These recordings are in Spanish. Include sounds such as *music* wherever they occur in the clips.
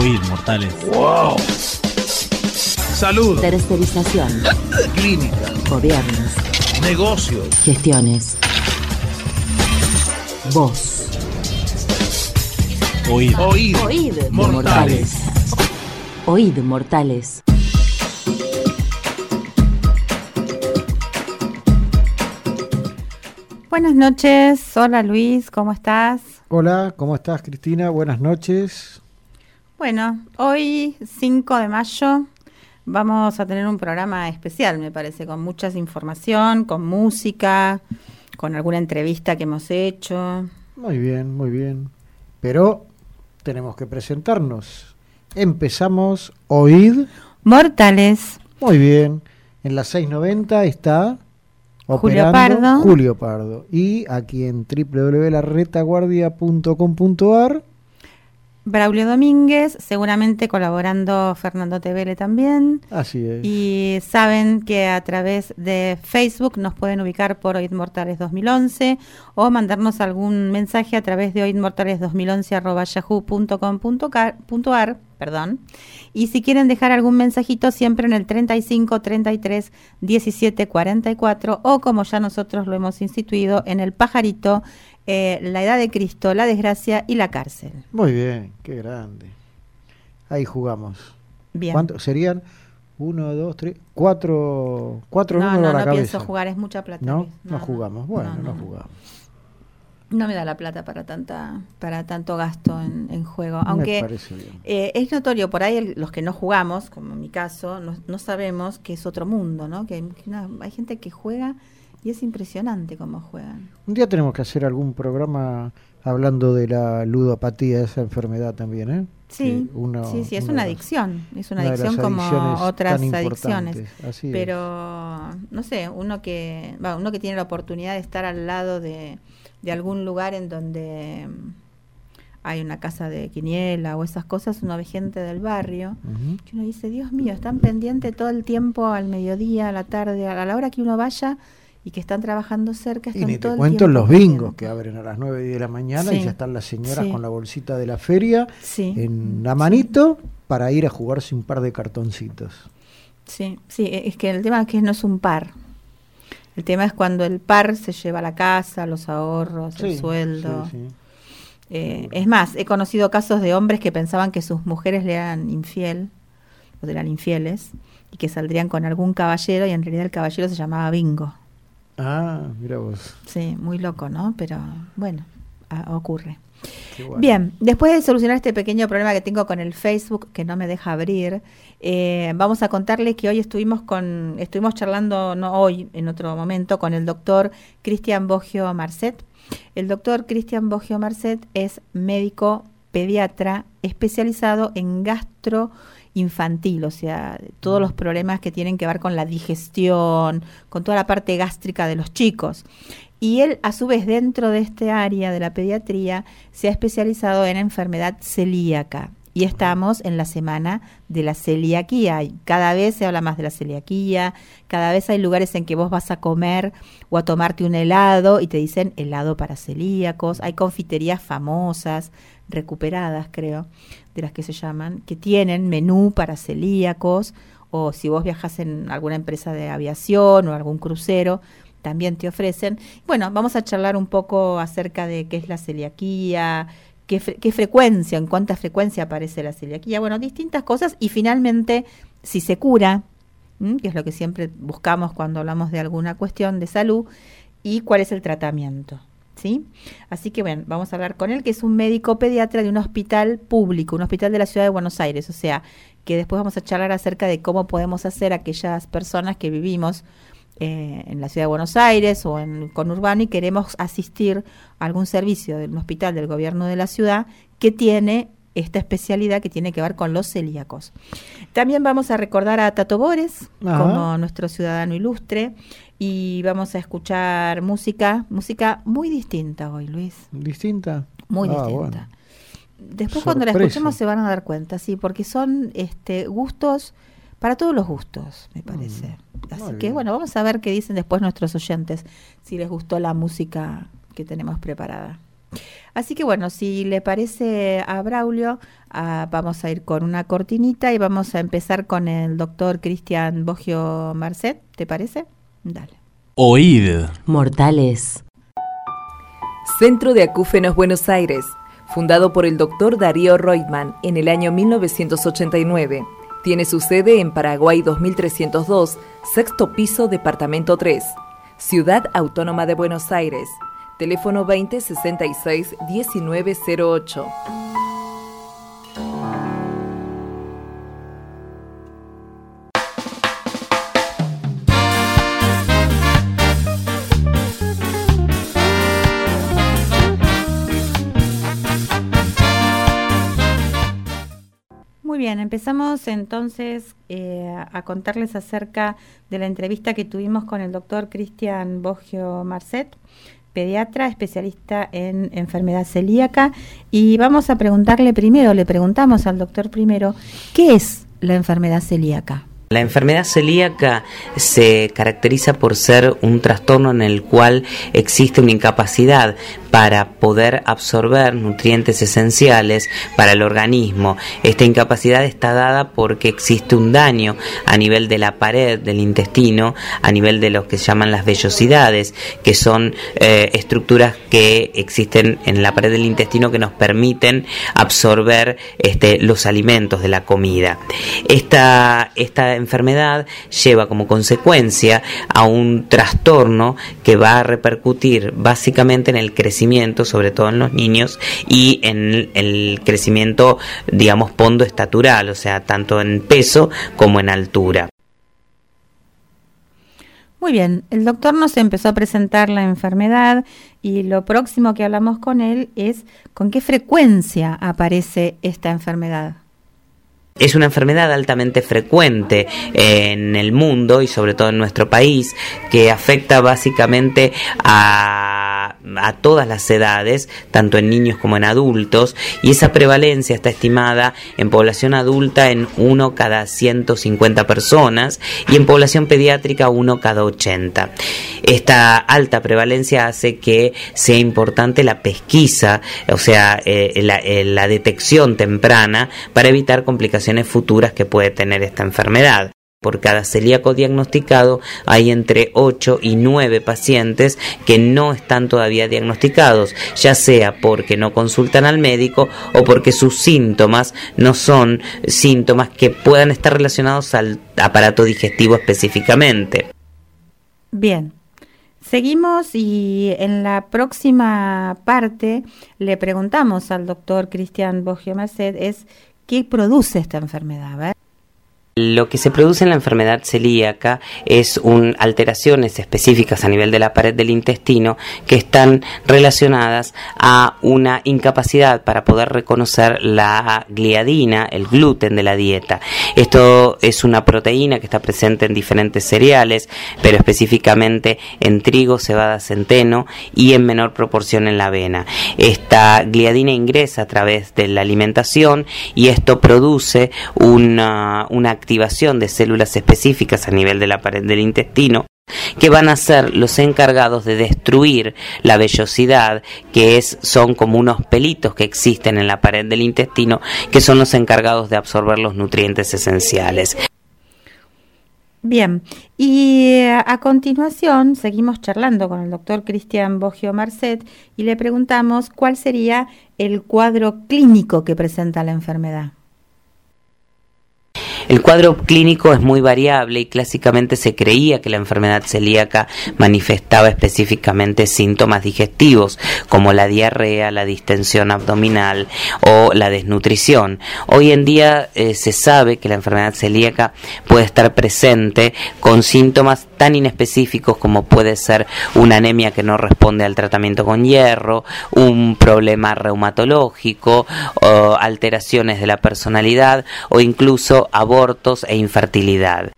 Oíd, mortales. ¡Wow! Salud. Tercerización. Clínica. Gobiernos. Negocios. Gestiones. Voz. Oíd. Oíd. Oíd. Mortales. Oíd, mortales. Buenas noches, hola Luis, ¿cómo estás? Hola, ¿cómo estás Cristina? Buenas noches. Bueno, hoy 5 de mayo vamos a tener un programa especial, me parece, con mucha información, con música, con alguna entrevista que hemos hecho. Muy bien, muy bien. Pero tenemos que presentarnos. Empezamos Oíd. Mortales. Muy bien. En la 690 está Julio Pardo. Julio Pardo. Y aquí en www.laretaguardia.com.ar Braulio Domínguez, seguramente colaborando Fernando Tevele también. Así es. Y saben que a través de Facebook nos pueden ubicar por Oíd Mortales 2011 o mandarnos algún mensaje a través de oidmortales2011 perdón. Y si quieren dejar algún mensajito siempre en el 35 33 17 44 o como ya nosotros lo hemos instituido en el pajarito eh, la edad de Cristo, la desgracia y la cárcel. Muy bien, qué grande. Ahí jugamos. Bien. ¿Cuánto serían? Uno, dos, tres, cuatro, cuatro no, números no, a la no cabeza. pienso jugar, es mucha plata. ¿No? No, jugamos. Bueno, no, jugamos. No me da la plata para tanta para tanto gasto en, en juego. Aunque eh, es notorio, por ahí el- los que no jugamos, como en mi caso, no, sabemos que es otro mundo, ¿no? Que hay, hay gente que juega y es impresionante cómo juegan. Un día tenemos que hacer algún programa hablando de la ludopatía, esa enfermedad también, ¿eh? Sí, sí, sí, es una adicción, es una, adicción como otras adicciones. es. Pero, no sé, uno que, uno que tiene la oportunidad de estar al lado de, de algún lugar en donde mm, hay una casa de quiniela o esas cosas, uno ve gente del barrio, que uno dice, Dios mío, están pendientes todo el tiempo al mediodía, a la tarde, a la hora que uno vaya y que están trabajando cerca, Y están ni te todo el cuento los bingos que abren a las 9 de la mañana y ya están las señoras sí. con la bolsita de la feria Sí. en la manito para ir a jugarse un par de cartoncitos. Sí, sí, e- es que el tema es que no es un par. El tema es cuando el par se lleva la casa, los ahorros, el sueldo. Eh, es más, he conocido casos de hombres que pensaban que sus mujeres le eran infiel, o eran infieles, y que saldrían con algún caballero, y en realidad el caballero se llamaba Bingo. Ah, mira vos. Sí, muy loco, ¿no? Pero bueno, a- ocurre. bueno. Bien, después de solucionar este pequeño problema que tengo con el Facebook, que no me deja abrir, eh, vamos a contarles que hoy estuvimos con, estuvimos charlando, no hoy, en otro momento, con el doctor Cristian Bogio Marcet. El doctor Cristian Bogio Marcet es médico pediatra especializado en gastro infantil, o sea, todos los problemas que tienen que ver con la digestión, con toda la parte gástrica de los chicos. Y él, a su vez, dentro de este área de la pediatría, se ha especializado en enfermedad celíaca. Y estamos en la semana de la celiaquía. Y cada vez se habla más de la celiaquía, cada vez hay lugares en que vos vas a comer o a tomarte un helado y te dicen helado para celíacos. Hay confiterías famosas, recuperadas creo, de las que se llaman, que tienen menú para celíacos. O si vos viajas en alguna empresa de aviación o algún crucero, también te ofrecen. Bueno, vamos a charlar un poco acerca de qué es la celiaquía, qué, fre- qué frecuencia, en cuánta frecuencia aparece la celiaquía, bueno, distintas cosas y finalmente si se cura, que es lo que siempre buscamos cuando hablamos de alguna cuestión de salud, y cuál es el tratamiento. ¿Sí? Así que bueno, vamos a hablar con él, que es un médico pediatra de un hospital público, un hospital de la ciudad de Buenos Aires. O sea, que después vamos a charlar acerca de cómo podemos hacer aquellas personas que vivimos eh, en la ciudad de Buenos Aires o en conurbano y queremos asistir a algún servicio de un hospital del gobierno de la ciudad que tiene esta especialidad que tiene que ver con los celíacos. También vamos a recordar a Tato Bores Ajá. como nuestro ciudadano ilustre y vamos a escuchar música, música muy distinta hoy, Luis, ¿Distinta? muy Ah, distinta. bueno. Después cuando la escuchemos se van a dar cuenta, sí, porque son este gustos para todos los gustos, me parece. Así Mm, que bien. bueno, vamos a ver qué dicen después nuestros oyentes, si les gustó la música que tenemos preparada. Así que bueno, si le parece a Braulio, ah, vamos a ir con una cortinita y vamos a empezar con el doctor Cristian Bogio Marcet, ¿te parece? Dale. Oíd. Mortales. Centro de Acúfenos Buenos Aires, fundado por el doctor Darío Reutemann en el año 1989. Tiene su sede en Paraguay 2302, sexto piso, departamento 3, Ciudad Autónoma de Buenos Aires. Teléfono 2066 1908. Muy bien, empezamos entonces eh, a contarles acerca de la entrevista que tuvimos con el doctor Cristian Bogio Marcet, pediatra especialista en enfermedad celíaca, y vamos a preguntarle primero, le preguntamos al doctor primero, ¿qué es la enfermedad celíaca? La enfermedad celíaca se caracteriza por ser un trastorno en el cual existe una incapacidad para poder absorber nutrientes esenciales para el organismo. Esta incapacidad está dada porque existe un daño a nivel de la pared del intestino, a nivel de lo que se llaman las vellosidades, que son eh, estructuras que existen en la pared del intestino que nos permiten absorber este, los alimentos de la comida. Esta, esta enfermedad lleva como consecuencia a un trastorno que va a repercutir básicamente en el crecimiento sobre todo en los niños, y en el crecimiento, digamos, pondo estatural, o sea, tanto en peso como en altura. Muy bien, el doctor nos empezó a presentar la enfermedad y lo próximo que hablamos con él es con qué frecuencia aparece esta enfermedad. Es una enfermedad altamente frecuente en el mundo y sobre todo en nuestro país que afecta básicamente a, a, todas las edades, tanto en niños como en adultos, y esa prevalencia está estimada en población adulta en uno cada 150 personas y en población pediátrica uno cada 80. Esta alta prevalencia hace que sea importante la pesquisa, o sea, eh, eh, la detección temprana para evitar complicaciones futuras que puede tener esta enfermedad. Por cada celíaco diagnosticado hay entre 8 y 9 pacientes que no están todavía diagnosticados, ya sea porque no consultan al médico o porque sus síntomas no son síntomas que puedan estar relacionados al aparato digestivo específicamente. Bien, Seguimos y en la próxima parte le preguntamos al doctor Cristian Bogio Merced es ¿Qué produce esta enfermedad? Lo que se produce en la enfermedad celíaca es un, alteraciones específicas a nivel de la pared del intestino que están relacionadas a una incapacidad para poder reconocer la gliadina, el gluten de la dieta. Esto es una proteína que está presente en diferentes cereales, pero específicamente en trigo, cebada, centeno y en menor proporción en la avena. Esta gliadina ingresa a través de la alimentación y esto produce una, una de células específicas a nivel de la pared del intestino que van a ser los encargados de destruir la vellosidad, que es, son como unos pelitos que existen en la pared del intestino, que son los encargados de absorber los nutrientes esenciales. Bien, y a continuación seguimos charlando con el doctor Cristian Bogio Marcet y le preguntamos cuál sería el cuadro clínico que presenta la enfermedad. El cuadro clínico es muy variable y clásicamente se creía que la enfermedad celíaca manifestaba específicamente síntomas digestivos como la diarrea, la distensión abdominal o la desnutrición. Hoy en día eh, se sabe que la enfermedad celíaca puede estar presente con síntomas tan inespecíficos como puede ser una anemia que no responde al tratamiento con hierro, un problema reumatológico, o alteraciones de la personalidad o incluso abortos e infertilidad.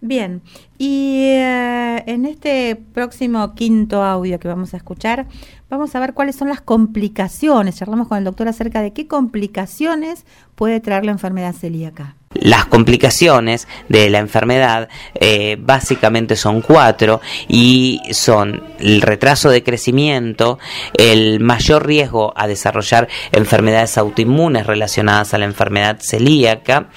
Bien, y eh, en este próximo quinto audio que vamos a escuchar, vamos a ver cuáles son las complicaciones. Charlamos con el doctor acerca de qué complicaciones puede traer la enfermedad celíaca. Las complicaciones de la enfermedad eh, básicamente son cuatro y son el retraso de crecimiento, el mayor riesgo a desarrollar enfermedades autoinmunes relacionadas a la enfermedad celíaca,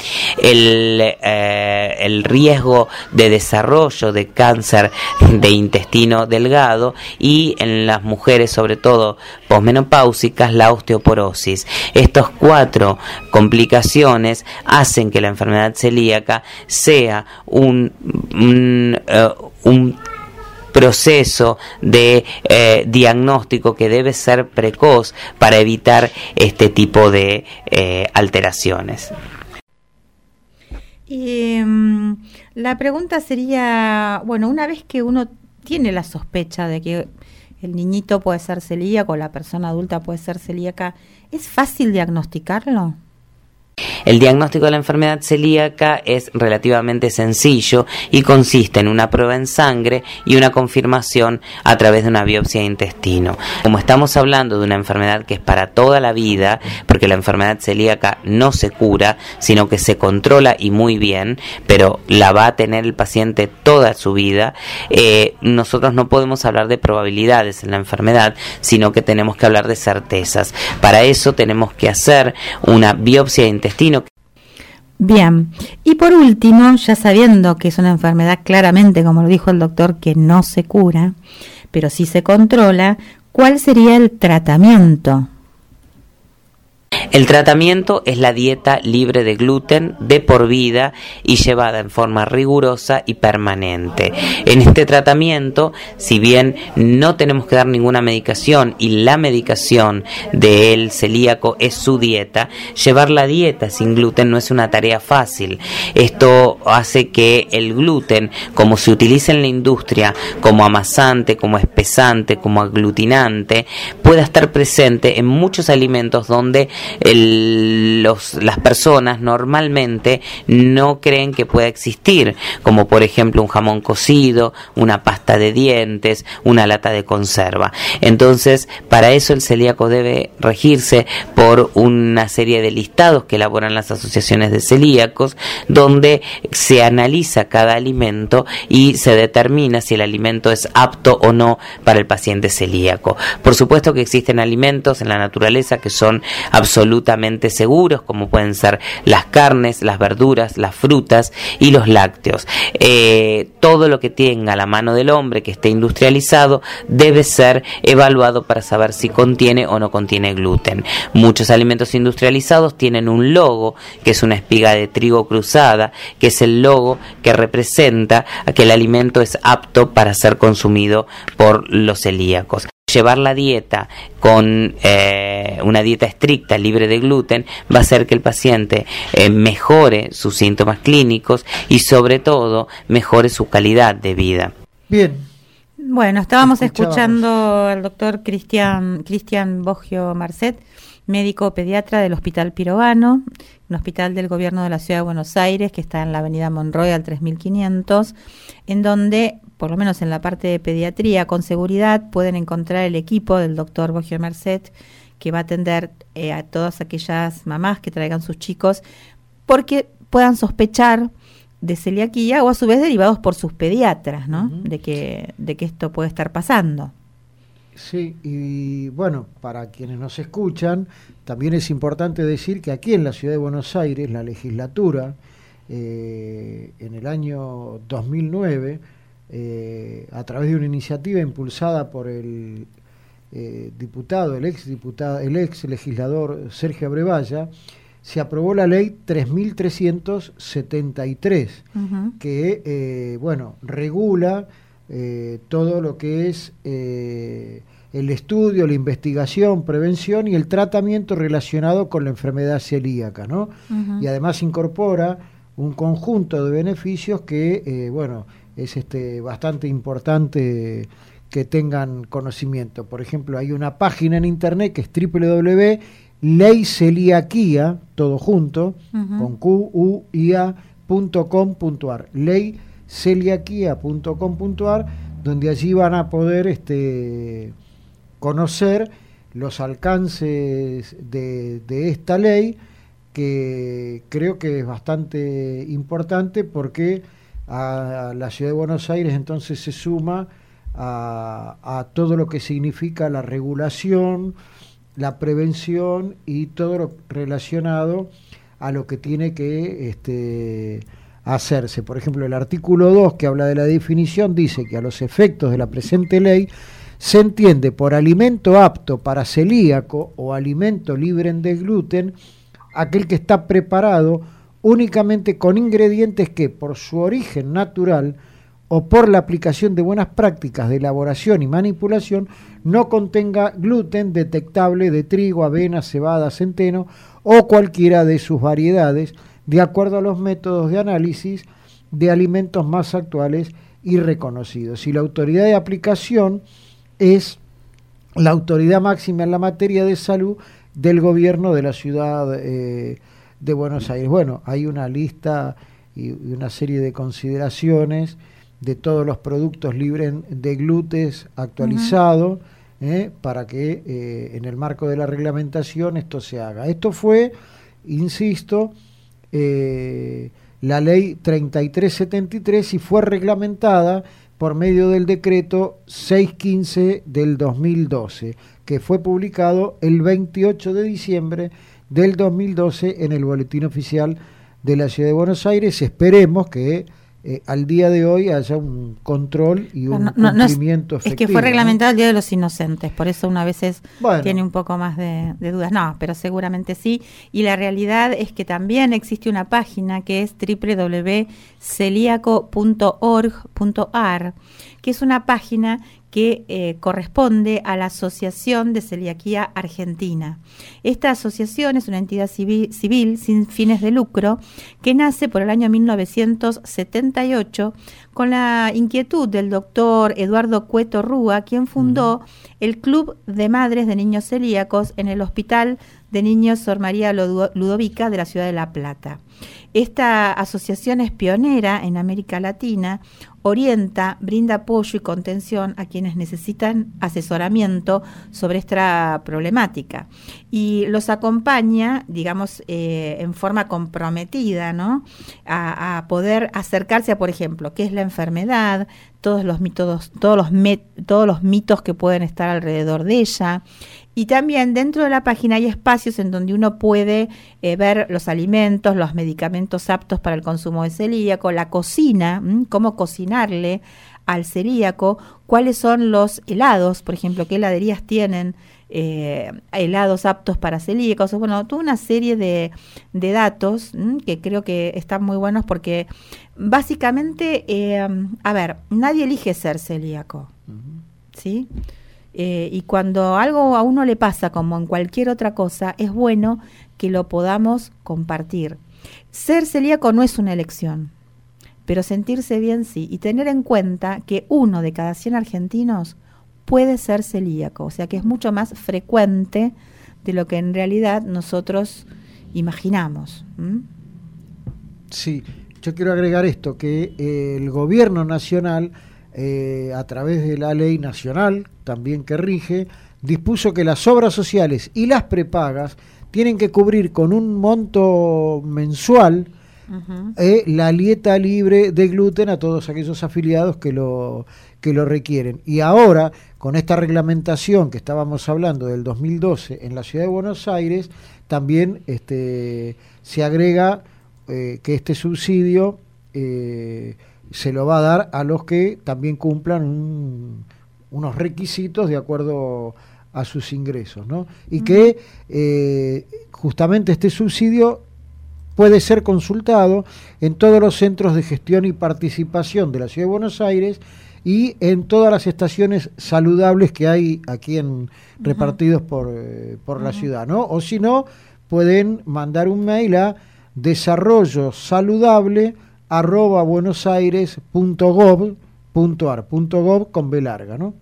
el, eh, el riesgo de desarrollo de cáncer de intestino delgado y en las mujeres sobre todo posmenopáusicas la osteoporosis. Estos cuatro complicaciones hacen que la enfermedad celíaca sea un, un, eh, proceso de eh, diagnóstico que debe ser precoz para evitar este tipo de eh, alteraciones. Mm, la pregunta sería, bueno, una vez que uno tiene la sospecha de que el niñito puede ser celíaco, la persona adulta puede ser celíaca, ¿es fácil diagnosticarlo? El diagnóstico de la enfermedad celíaca es relativamente sencillo y consiste en una prueba en sangre y una confirmación a través de una biopsia de intestino. Como estamos hablando de una enfermedad que es para toda la vida, porque la enfermedad celíaca no se cura, sino que se controla y muy bien, pero la va a tener el paciente toda su vida, eh, nosotros no podemos hablar de probabilidades en la enfermedad, sino que tenemos que hablar de certezas. Para eso tenemos que hacer una biopsia de intestino Bien, y por último, ya sabiendo que es una enfermedad claramente, como lo dijo el doctor, que no se cura, pero sí se controla, ¿cuál sería el tratamiento? El tratamiento es la dieta libre de gluten de por vida y llevada en forma rigurosa y permanente. En este tratamiento, si bien no tenemos que dar ninguna medicación y la medicación del celíaco es su dieta, llevar la dieta sin gluten no es una tarea fácil. Esto hace que el gluten, como se utiliza en la industria como amasante, como espesante, como aglutinante, pueda estar presente en muchos alimentos donde las personas normalmente no creen que pueda existir, como por ejemplo un jamón cocido, una pasta de dientes, una lata de conserva. Entonces, para eso el celíaco debe regirse por una serie de listados que elaboran las asociaciones de celíacos, donde se analiza cada alimento y se determina si el alimento es apto o no para el paciente celíaco. Por supuesto que existen alimentos en la naturaleza que son absolutamente absolutamente seguros, como pueden ser las carnes, las verduras, las frutas y los lácteos. Eh, todo lo que tenga la mano del hombre que esté industrializado debe ser evaluado para saber si contiene o no contiene gluten. Muchos alimentos industrializados tienen un logo, que es una espiga de trigo cruzada, que es el logo que representa que el alimento es apto para ser consumido por los celíacos llevar la dieta con eh, una dieta estricta, libre de gluten, va a hacer que el paciente eh, mejore sus síntomas clínicos y sobre todo mejore su calidad de vida. Bien. Bueno, estábamos escuchando al doctor Cristian Cristian Bogio Marcet, médico pediatra del Hospital Pirovano, un hospital del gobierno de la Ciudad de Buenos Aires que está en la avenida Monroy al 3500, en donde por lo menos en la parte de pediatría, con seguridad pueden encontrar el equipo del doctor Bogio Merced que va a atender eh, a todas aquellas mamás que traigan sus chicos porque puedan sospechar de celiaquía o a su vez derivados por sus pediatras, ¿no? de, que, de que esto puede estar pasando. Sí, y bueno, para quienes nos escuchan, también es importante decir que aquí en la ciudad de Buenos Aires, la legislatura, eh, en el año 2009, eh, a través de una iniciativa impulsada por el eh, diputado, el ex diputado, el ex legislador Sergio Abrevaya, se aprobó la ley 3373, que eh, bueno, regula todo lo que es el estudio, la investigación, prevención y el tratamiento relacionado con la enfermedad celíaca, ¿no? Y además incorpora un conjunto de beneficios que, bueno, es este, bastante importante que tengan conocimiento. Por ejemplo, hay una página en internet que es www.leyceliaquia, todo junto, con q u i .com.ar, leyceliaquia.com.ar, donde allí van a poder este, conocer los alcances de, de esta ley que creo que es bastante importante porque a la ciudad de Buenos Aires entonces se suma a, a todo lo que significa la regulación, la prevención y todo lo relacionado a lo que tiene que este, hacerse. Por ejemplo, el artículo 2 que habla de la definición dice que a los efectos de la presente ley se entiende por alimento apto para celíaco o alimento libre de gluten aquel que está preparado únicamente con ingredientes que por su origen natural o por la aplicación de buenas prácticas de elaboración y manipulación no contenga gluten detectable de trigo, avena, cebada, centeno o cualquiera de sus variedades, de acuerdo a los métodos de análisis de alimentos más actuales y reconocidos. Y la autoridad de aplicación es la autoridad máxima en la materia de salud del gobierno de la ciudad eh, de Buenos Aires. Bueno, hay una lista y una serie de consideraciones de todos los productos libres de gluten actualizados eh, para que eh, en el marco de la reglamentación esto se haga. Esto fue, insisto, la ley 3373 y fue reglamentada por medio del decreto 615 del 2012, que fue publicado el 28 de diciembre del 2012 en el Boletín Oficial de la Ciudad de Buenos Aires. Esperemos que eh, al día de hoy haya un control y un cumplimiento es, efectivo. Es que fue reglamentado el Día de los Inocentes, por eso una veces tiene un poco más de, dudas. No, pero seguramente sí. Y la realidad es que también existe una página que es www.celiaco.org.ar, que es una página que eh, corresponde a la Asociación de Celiaquía Argentina. Esta asociación es una entidad civil, civil, sin fines de lucro que nace por el año 1978 con la inquietud del doctor Eduardo Cueto Rúa, quien fundó el Club de Madres de Niños Celíacos en el Hospital de Niños Sor María Ludovica de la ciudad de La Plata. Esta asociación es pionera en América Latina, orienta, brinda apoyo y contención a quienes necesitan asesoramiento sobre esta problemática y los acompaña, digamos, eh, en forma comprometida, ¿no? A, poder acercarse a, por ejemplo, qué es la enfermedad, todos los mitos, todos los, todos los mitos que pueden estar alrededor de ella. Y también dentro de la página hay espacios en donde uno puede eh, ver los alimentos, los medicamentos aptos para el consumo de celíaco, la cocina, cómo cocinarle al celíaco, cuáles son los helados, por ejemplo, qué heladerías tienen eh, helados aptos para celíacos, bueno, toda una serie de, datos que creo que están muy buenos porque básicamente, eh, a ver, nadie elige ser celíaco, ¿sí? Eh, y cuando algo a uno le pasa, como en cualquier otra cosa, es bueno que lo podamos compartir. Ser celíaco no es una elección, pero sentirse bien sí. Y tener en cuenta que uno de cada 100 argentinos puede ser celíaco, o sea que es mucho más frecuente de lo que en realidad nosotros imaginamos. Sí, yo quiero agregar esto, que el gobierno nacional eh, a través de la ley nacional también que rige, dispuso que las obras sociales y las prepagas tienen que cubrir con un monto mensual eh, la dieta libre de gluten a todos aquellos afiliados que lo, que lo requieren. Y ahora, con esta reglamentación que estábamos hablando del 2012 en la ciudad de Buenos Aires, también este, se agrega eh, que este subsidio se lo va a dar a los que también cumplan unos requisitos de acuerdo a sus ingresos, ¿no? Y que eh, justamente este subsidio puede ser consultado en todos los centros de gestión y participación de la Ciudad de Buenos Aires y en todas las estaciones saludables que hay aquí en repartidos por, eh, por la ciudad, ¿no? O si no, pueden mandar un mail a desarrollo saludable arroba buenosaires.gov.ar, gov con B larga, ¿no?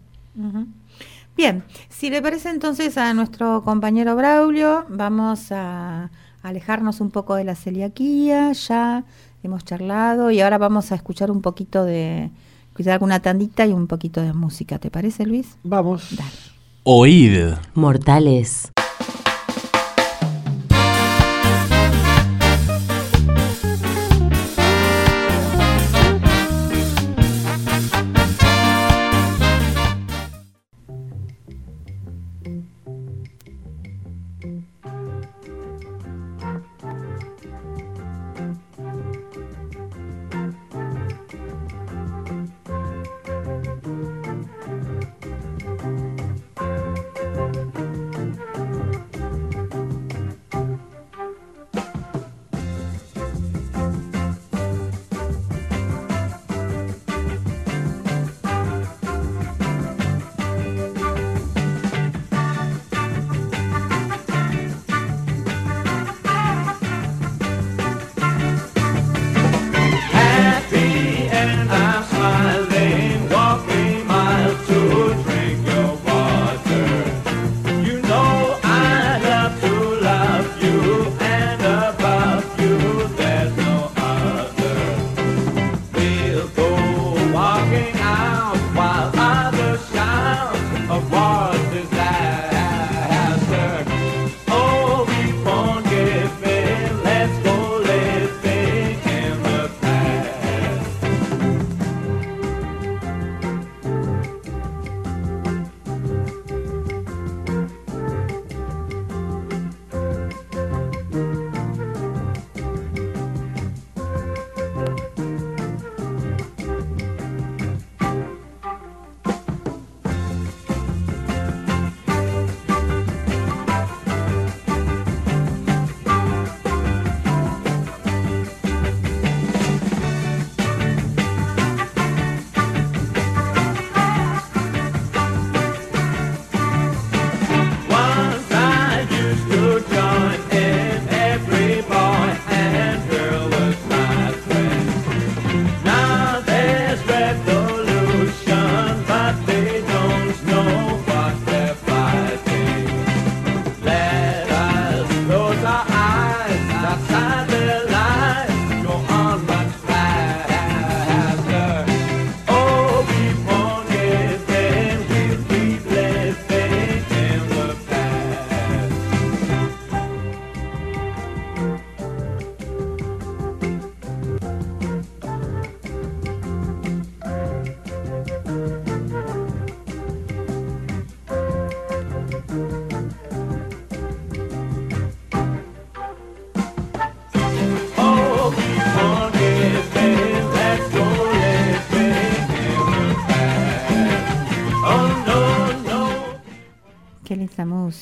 Bien, si le parece entonces a nuestro compañero Braulio, vamos a alejarnos un poco de la celiaquía, ya hemos charlado y ahora vamos a escuchar un poquito de, quizá alguna tandita y un poquito de música, ¿te parece Luis? Vamos. Dale. Oíd. Mortales.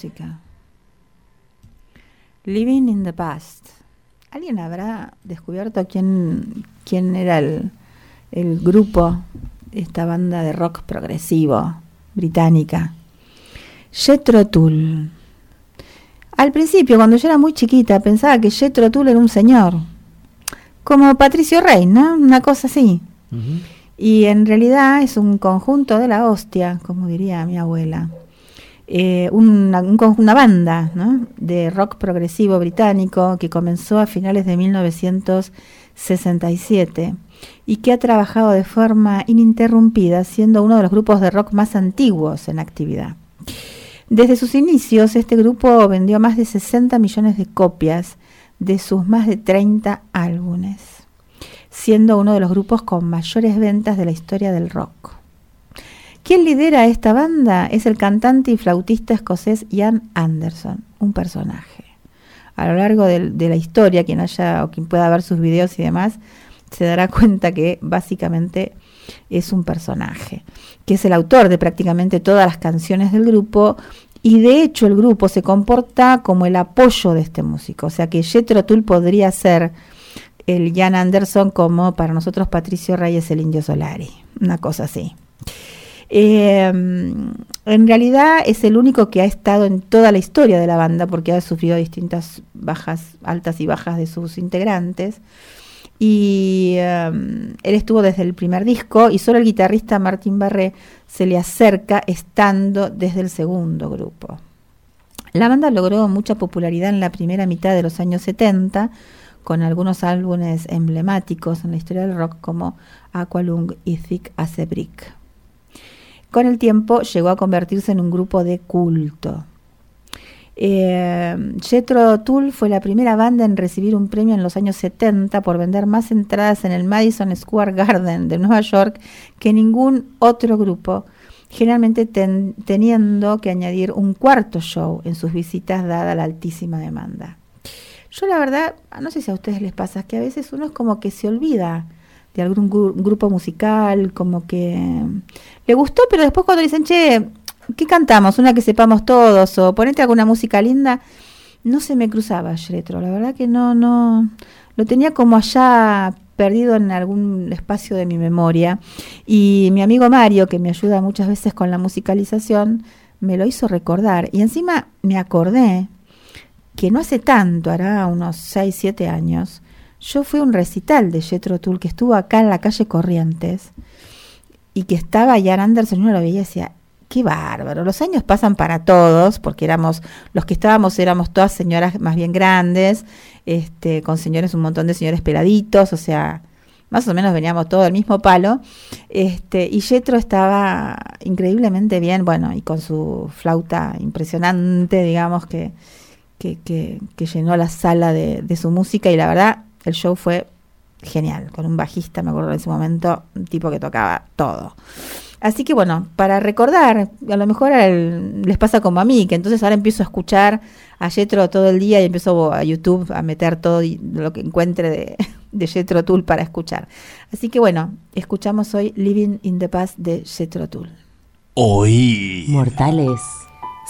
Música. Living in the Past. ¿Alguien habrá descubierto quién, quién era el, el grupo, esta banda de rock progresivo británica? Jethro Tull. Al principio, cuando yo era muy chiquita, pensaba que Jethro Tull era un señor, como Patricio Rey, ¿no? Una cosa así. Y en realidad es un conjunto de la hostia, como diría mi abuela. Eh, una, banda de rock progresivo británico que comenzó a finales de 1967 y que ha trabajado de forma ininterrumpida, siendo uno de los grupos de rock más antiguos en actividad. Desde sus inicios, este grupo vendió más de 60 millones de copias de sus más de 30 álbumes, siendo uno de los grupos con mayores ventas de la historia del rock. Quien lidera esta banda es el cantante y flautista escocés Ian Anderson, un personaje. A lo largo de, la historia, quien haya o quien pueda ver sus videos y demás, se dará cuenta que básicamente es un personaje, que es el autor de prácticamente todas las canciones del grupo y de hecho el grupo se comporta como el apoyo de este músico, o sea que Jethro Tull podría ser el Ian Anderson como para nosotros Patricio Reyes el Indio Solari, una cosa así. Eh, en realidad es el único que ha estado en toda la historia de la banda porque ha sufrido distintas bajas, altas y bajas de sus integrantes. Y él estuvo desde el primer disco y solo el guitarrista Martín Barré se le acerca estando desde el segundo grupo. La banda logró mucha popularidad en la primera mitad de los años 70 con algunos álbumes emblemáticos en la historia del rock como Aqualung y Thick as a Brick. Con el tiempo llegó a convertirse en un grupo de culto. Eh, Jethro Tull fue la primera banda en recibir un premio en los años 70 por vender más entradas en el Madison Square Garden de Nueva York que ningún otro grupo, generalmente teniendo que añadir un cuarto show en sus visitas dada la altísima demanda. Yo la verdad, no sé si a ustedes les pasa, que a veces uno es como que se olvida de algún grupo musical, como que le gustó, pero después cuando dicen, che, ¿qué cantamos? Una que sepamos todos, o ponete alguna música linda, no se me cruzaba retro, la verdad que no, no, lo tenía como allá perdido en algún espacio de mi memoria. Y mi amigo Mario, que me ayuda muchas veces con la musicalización, me lo hizo recordar. Y encima me acordé que no hace tanto, hará unos 6, 7 años, yo fui a un recital de Jethro Tull que estuvo acá en la calle Corrientes y que estaba Jan Anderson, y uno lo veía y decía, qué bárbaro, los años pasan para todos, porque éramos, los que estábamos éramos todas señoras más bien grandes, este, con señores, un montón de señores peladitos, o sea, más o menos veníamos todos del mismo palo, este, y Jetro estaba increíblemente bien, bueno, y con su flauta impresionante, digamos, que, que, que, llenó la sala de, de su música, y la verdad, el show fue genial, con un bajista, me acuerdo en ese momento, un tipo que tocaba todo. Así que bueno, para recordar, a lo mejor les pasa como a mí, que entonces ahora empiezo a escuchar a Jetro todo el día y empiezo a YouTube a meter todo lo que encuentre de, *laughs* de Jetro Tool para escuchar. Así que bueno, escuchamos hoy Living in the Past de Jetro Tool. Hoy. Mortales.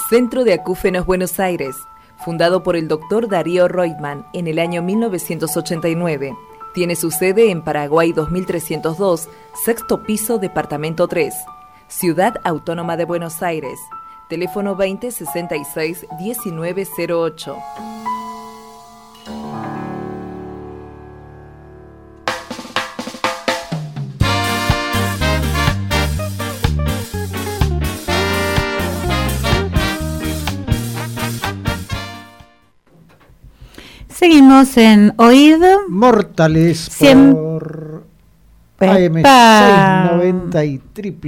Centro de Acúfenos Buenos Aires fundado por el doctor Darío Reutemann en el año 1989. Tiene su sede en Paraguay 2302, sexto piso, departamento 3, Ciudad Autónoma de Buenos Aires. Teléfono 2066 1908. Seguimos en Oído. Mortales Cien... por AM690 y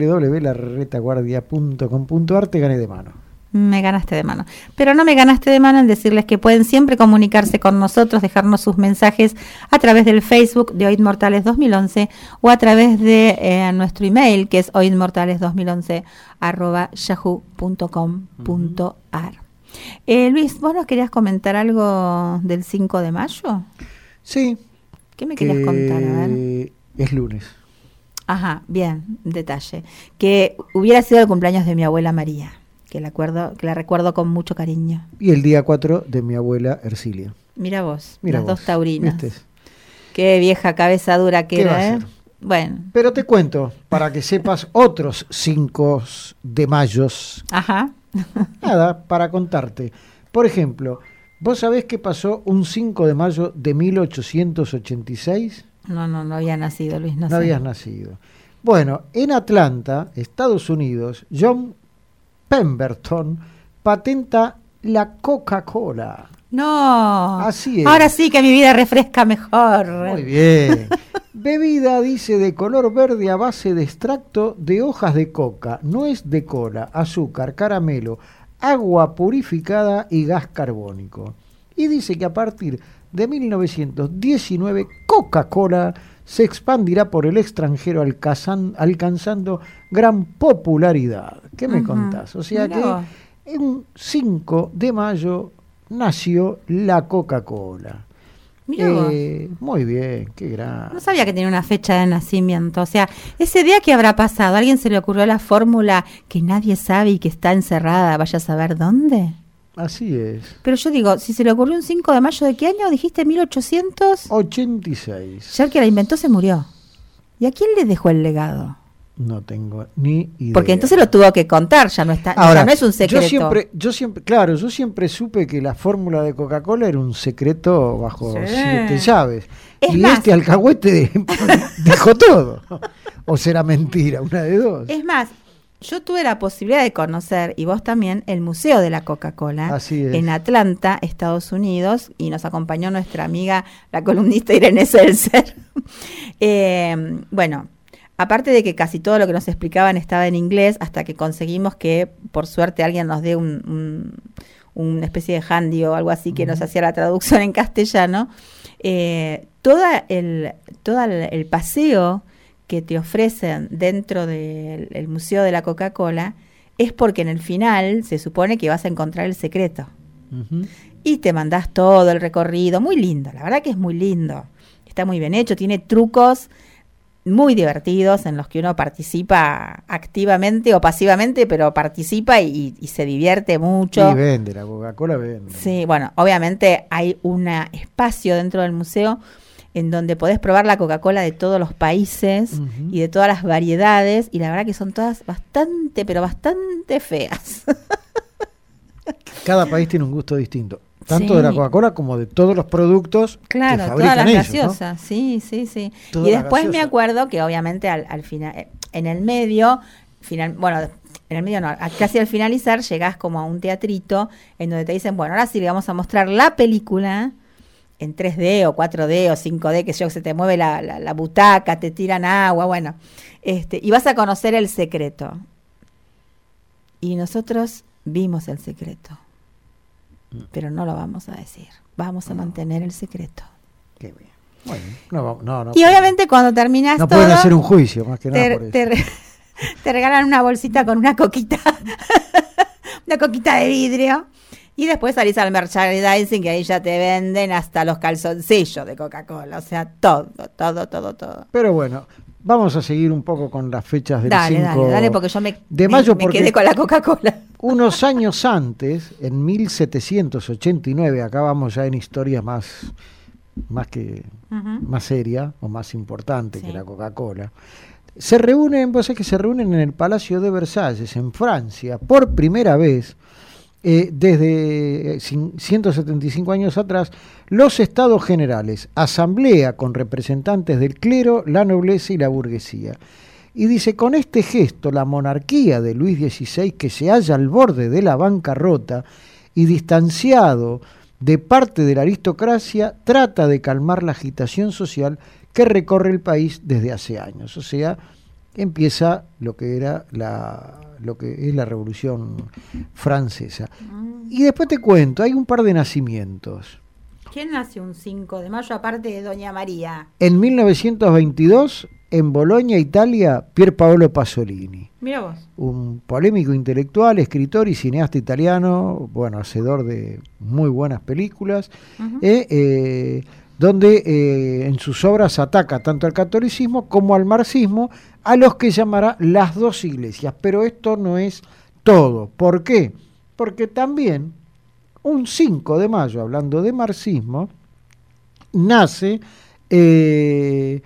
www.larretaguardia.com.ar te gané de mano. Me ganaste de mano. Pero no me ganaste de mano en decirles que pueden siempre comunicarse con nosotros, dejarnos sus mensajes a través del Facebook de Oíd Mortales 2011 o a través de eh, nuestro email que es oidmortales2011 arroba yahoo.com.ar. Eh, Luis, ¿vos nos querías comentar algo del 5 de mayo? Sí. ¿Qué me querías contar? A ver. Es lunes. Ajá, bien, detalle. Que hubiera sido el cumpleaños de mi abuela María. que la, acuerdo, que la recuerdo con mucho cariño. Y el día 4 de mi abuela Ercilia. Mira vos, Mira las vos, dos taurinas. ¿viste? Qué vieja cabeza dura que ¿Qué va a era, ¿eh? Bueno, Pero te cuento, para que sepas otros 5 de mayos. ajá. Nada, para contarte. Por ejemplo, ¿vos sabés qué pasó un 5 de mayo de 1886? No, no, no había nacido, Luis, no, No, sé. habías nacido. Bueno, en Atlanta, Estados Unidos, John Pemberton patenta la Coca-Cola. No. Así es. Ahora sí que mi vida refresca mejor. Muy bien. Bebida, dice, de color verde a base de extracto de hojas de coca, nuez de cola, azúcar, caramelo, agua purificada y gas carbónico. Y dice que a partir de 1919 Coca-Cola se expandirá por el extranjero alcanzando gran popularidad. ¿Qué me Ujú. contás? O sea Mirá que en un 5 de mayo nació la Coca-Cola. Eh, muy bien, qué gran. No sabía que tenía una fecha de nacimiento. O sea, ese día que habrá pasado, ¿a alguien se le ocurrió la fórmula que nadie sabe y que está encerrada, vaya a saber dónde? Así es. Pero yo digo, si se le ocurrió un 5 de mayo de qué año, dijiste 1800, 86. ya el que la inventó se murió. ¿Y a quién le dejó el legado? No tengo ni idea. Porque entonces lo tuvo que contar, ya no está, Ahora, ya no es un secreto. Yo siempre, yo siempre, claro, yo siempre supe que la fórmula de Coca-Cola era un secreto bajo Sí. siete llaves. Es y más- este alcahuete dijo *laughs* todo. O será mentira, una de dos. Es más, yo tuve la posibilidad de conocer, y vos también, el Museo de la Coca-Cola en Atlanta, Estados Unidos, y nos acompañó nuestra amiga, la columnista Irene Seltzer. *laughs* Eh, bueno, aparte de que casi todo lo que nos explicaban estaba en inglés, hasta que conseguimos que, por suerte, alguien nos dé un, un- una especie de handy o algo así que nos hacía la traducción en castellano, eh, toda el, todo el, paseo que te ofrecen dentro del el Museo de la Coca-Cola es porque en el final se supone que vas a encontrar el secreto. Y te mandás todo el recorrido, muy lindo, la verdad que es muy lindo. Está muy bien hecho, tiene trucos muy divertidos en los que uno participa activamente o pasivamente, pero participa y, y se divierte mucho. Y vende, la Coca-Cola vende. Sí, bueno, obviamente hay un espacio dentro del museo en donde podés probar la Coca-Cola de todos los países y de todas las variedades, y la verdad que son todas bastante, pero bastante feas. Cada país tiene un gusto distinto. Tanto Sí. de la Coca-Cola como de todos los productos Claro, que todas las ellos, sí, sí, sí. Y después me acuerdo que obviamente al, al final, eh, en el medio, final, bueno, en el medio no, casi al finalizar llegás como a un teatrito en donde te dicen, bueno, ahora sí le vamos a mostrar la película en 3D o 4D o 5D, que yo, se te mueve la, la- la butaca, te tiran agua, bueno, este, y vas a conocer el secreto. Y nosotros vimos el secreto, pero no lo vamos a decir, vamos a mantener el secreto. Qué bien. Bueno, no, no, no. Y obviamente cuando terminas no todo, pueden hacer un juicio, más que nada te, por eso. te re- *laughs* te regalan una bolsita con una coquita, *laughs* una coquita de vidrio. Y después salís al merchandising que ahí ya te venden hasta los calzoncillos de Coca-Cola. O sea, todo, todo, todo, todo. Pero bueno, vamos a seguir un poco con las fechas del Dale, 5 dale, dale, porque yo me, de me- mayo me porque quedé con la Coca-Cola. *laughs* unos años antes, en 1789, acá vamos ya en historia más más que más seria o más importante Sí. que la Coca-Cola. Se reúnen, vos sabés que se reúnen en el Palacio de Versalles, en Francia, por primera vez, eh, desde eh, cin- 175 años atrás, los estados generales, asamblea con representantes del clero, la nobleza y la burguesía. Y dice, con este gesto, la monarquía de Luis XVI, que se halla al borde de la bancarrota y distanciado de parte de la aristocracia, trata de calmar la agitación social que recorre el país desde hace años. O sea, empieza lo que era la lo que es la revolución francesa. Y después te cuento, hay un par de nacimientos. ¿Quién nació un 5 de mayo aparte de Doña María? En 1922, en Bolonia, Italia, Pier Paolo Pasolini, Mira vos. un polémico intelectual, escritor y cineasta italiano, bueno, hacedor de muy buenas películas, eh, eh, donde eh, en sus obras ataca tanto al catolicismo como al marxismo, a los que llamará las dos iglesias. Pero esto no es todo. ¿Por qué? Porque también un 5 de mayo, hablando de marxismo, nace eh,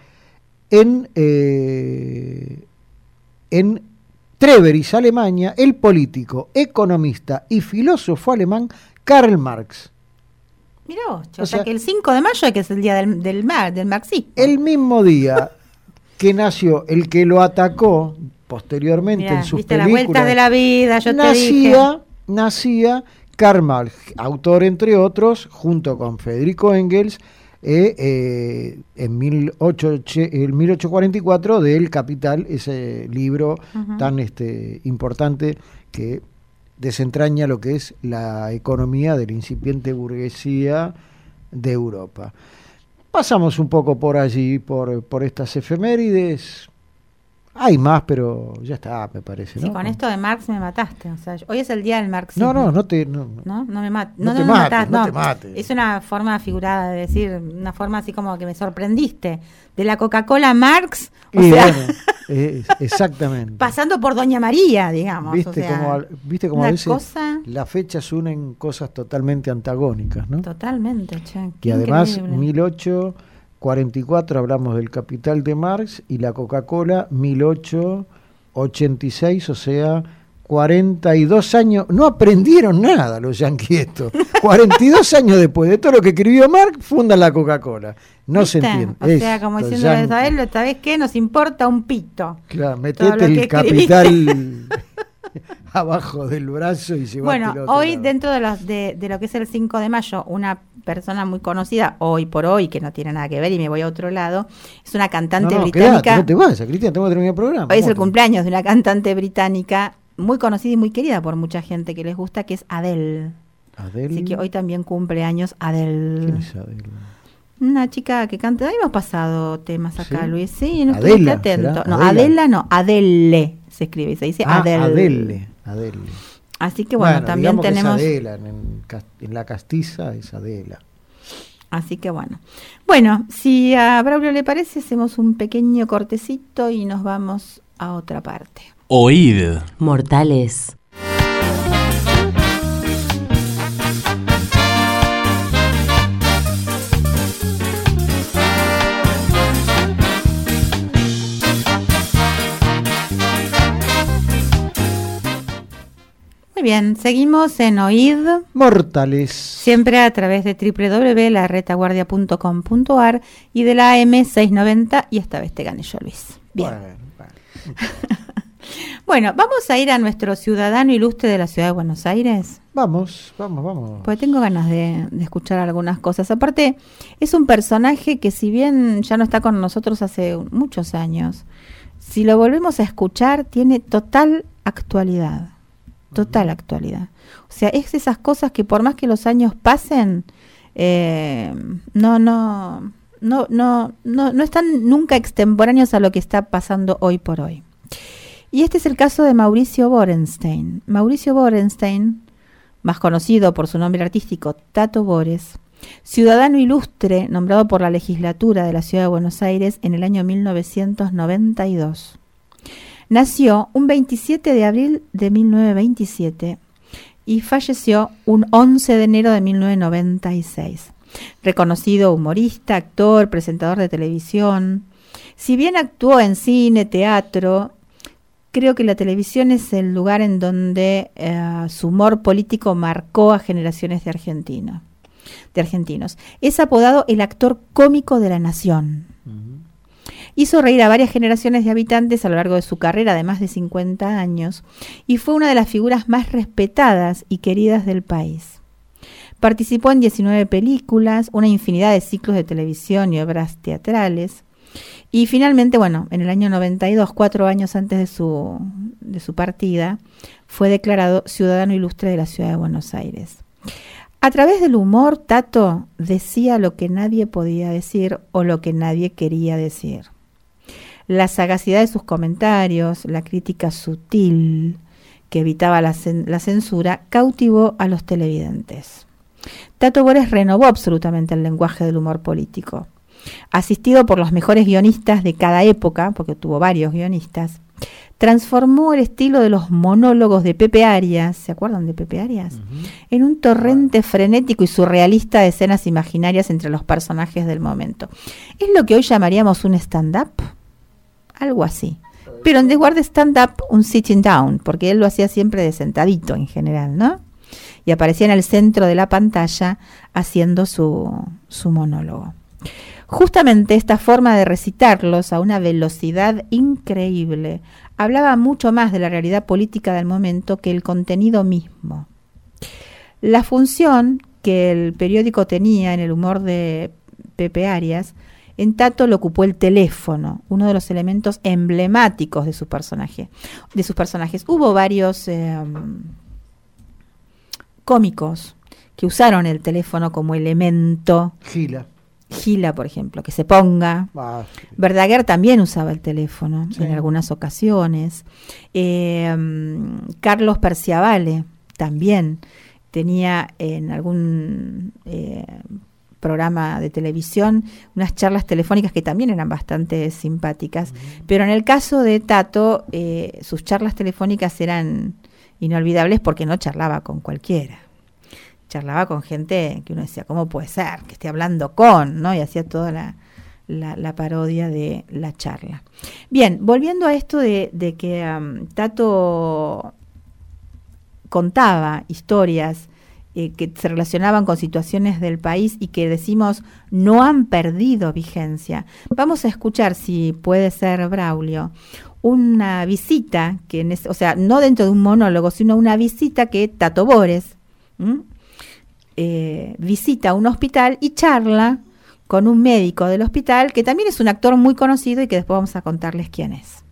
en, eh, en Treveris, Alemania, el político, economista y filósofo alemán Karl Marx. Mirá vos, o, O sea, sea- que el 5 de mayo, que es el día del, del, mar, del marxismo. El mismo día que nació el que lo atacó posteriormente Mirá, en sus viste las películas, vueltas de la vida, yo te dije. nacía, nacía Karl Marx, autor entre otros, junto con Federico Engels, eh, eh, en 18, el 1844 del Capital, ese libro tan este, importante que desentraña lo que es la economía de la incipiente burguesía de Europa. Pasamos un poco por allí, por, por estas efemérides. Hay más, pero ya está, me parece. Sí, ¿no? con esto de Marx me mataste. O sea, hoy es el día del marxismo. No, no, no te. no, no. Me, mat- No no, te me mates, matás, no no. te mates. Es una forma figurada de decir, una forma así como que me sorprendiste. De la Coca-Cola Marx, o Y sea, bueno, *laughs* eh, exactamente. pasando por Doña María, digamos. ¿Viste o sea, cómo, al- viste cómo a veces cosa las fechas unen cosas totalmente antagónicas, ¿no? totalmente, che. Que además, increíble. 1844 hablamos del capital de Marx y la Coca-Cola 1886, o sea, 42 años. No aprendieron nada los yanquis esto. *laughs* 42 años después de todo lo que escribió Marx, fundan la Coca-Cola. No se entiende. O sea, como diciendo. ¿sabes, esta vez qué? Nos importa un pito. Claro, metete el capital *laughs* *laughs* abajo del brazo y llevátelo Bueno, otro hoy lado. dentro de, los, de, de lo que es el 5 de mayo, una persona muy conocida, hoy por hoy, que no tiene nada que ver y me voy a otro lado, es una cantante no, no, británica. quedate, no te vayas, Cristian, tengo que terminar el programa. Hoy es el ¿Cómo te- cumpleaños de una cantante británica muy conocida y muy querida por mucha gente que les gusta, que es Adele. Adele. Así que hoy también cumple años ¿Quién Adele. es Adele? Una chica que canta. Ahí hemos pasado temas acá, ¿Sí? Luis. Sí, no Adela, atento. ¿será? No, Adela. Adela no, Adele se escribe se dice Ah, Adele. Adele. Adele. Así que bueno, también digamos que es tenemos. Adela, en, en la castiza es Adela. Así que bueno. Bueno, si a Braulio le parece, hacemos un pequeño cortecito y nos vamos a otra parte. Oíd. Mortales. Muy bien, seguimos en Oíd, Mortales. siempre a través de www.laretaguardia.com.ar y de la AM690 y esta vez te gané yo, Luis. Bien. Bueno, bueno. *laughs* Bueno, vamos a ir a nuestro ciudadano ilustre de la ciudad de Buenos Aires. Vamos, vamos, vamos. Porque tengo ganas de, de escuchar algunas cosas. Aparte, es un personaje que si bien ya no está con nosotros hace muchos años, si lo volvemos a escuchar, tiene total actualidad. Total actualidad. O sea, es esas cosas que por más que los años pasen, eh, no, no, no, no, no, no están nunca extemporáneos a lo que está pasando hoy por hoy. Y este es el caso de Mauricio Borenstein. Mauricio Borenstein, más conocido por su nombre artístico Tato Bores, ciudadano ilustre nombrado por la legislatura de la ciudad de Buenos Aires en el año 1992. Nació un 27 de abril de 1927 y falleció un 11 de enero de 1996. Reconocido humorista, actor, presentador de televisión. Si bien actuó en cine, teatro, creo que la televisión es el lugar en donde eh, su humor político marcó a generaciones de argentinos. De argentinos. Es apodado el actor cómico de la nación. Hizo reír a varias generaciones de habitantes a lo largo de su carrera de más de 50 años y fue una de las figuras más respetadas y queridas del país. Participó en 19 películas, una infinidad de ciclos de televisión y obras teatrales. Y finalmente, bueno, en el año 92, cuatro años antes de su, de su partida, fue declarado ciudadano ilustre de la ciudad de Buenos Aires. A través del humor, Tato decía lo que nadie podía decir o lo que nadie quería decir. La sagacidad de sus comentarios, la crítica sutil que evitaba la, la censura, cautivó a los televidentes. Tato Bores renovó absolutamente el lenguaje del humor político. Asistido por los mejores guionistas de cada época, porque tuvo varios guionistas, transformó el estilo de los monólogos de Pepe Arias, ¿se acuerdan de Pepe Arias? En un torrente frenético y surrealista de escenas imaginarias entre los personajes del momento. Es lo que hoy llamaríamos un stand-up, algo así. Pero en lugar de stand-up, un sitting down, porque él lo hacía siempre de sentadito en general, ¿no? Y aparecía en el centro de la pantalla haciendo su, su monólogo. Justamente esta forma de recitarlos a una velocidad increíble hablaba mucho más de la realidad política del momento que el contenido mismo. La función que el periódico tenía en el humor de Pepe Arias, en Tato lo ocupó el teléfono, uno de los elementos emblemáticos de su personaje, de sus personajes. Hubo varios eh, cómicos que usaron el teléfono como elemento. Gila. Gila, por ejemplo, que se ponga. Ah, Verdaguer también usaba el teléfono en algunas ocasiones. Eh, Carlos Perciavale también tenía en algún eh, programa de televisión unas charlas telefónicas que también eran bastante simpáticas. Pero en el caso de Tato, eh, sus charlas telefónicas eran inolvidables porque no charlaba con cualquiera charlaba con gente que uno decía, ¿cómo puede ser? Que esté hablando con, ¿no? Y hacía toda la, la, parodia de la charla. Bien, volviendo a esto de, de que um, Tato contaba historias eh, que se relacionaban con situaciones del país y que decimos no han perdido vigencia. Vamos a escuchar, si puede ser Braulio, una visita, que o sea, no dentro de un monólogo, sino una visita que Tato Bores. Eh, visita un hospital y charla con un médico del hospital, que también es un actor muy conocido y que después vamos a contarles quién es.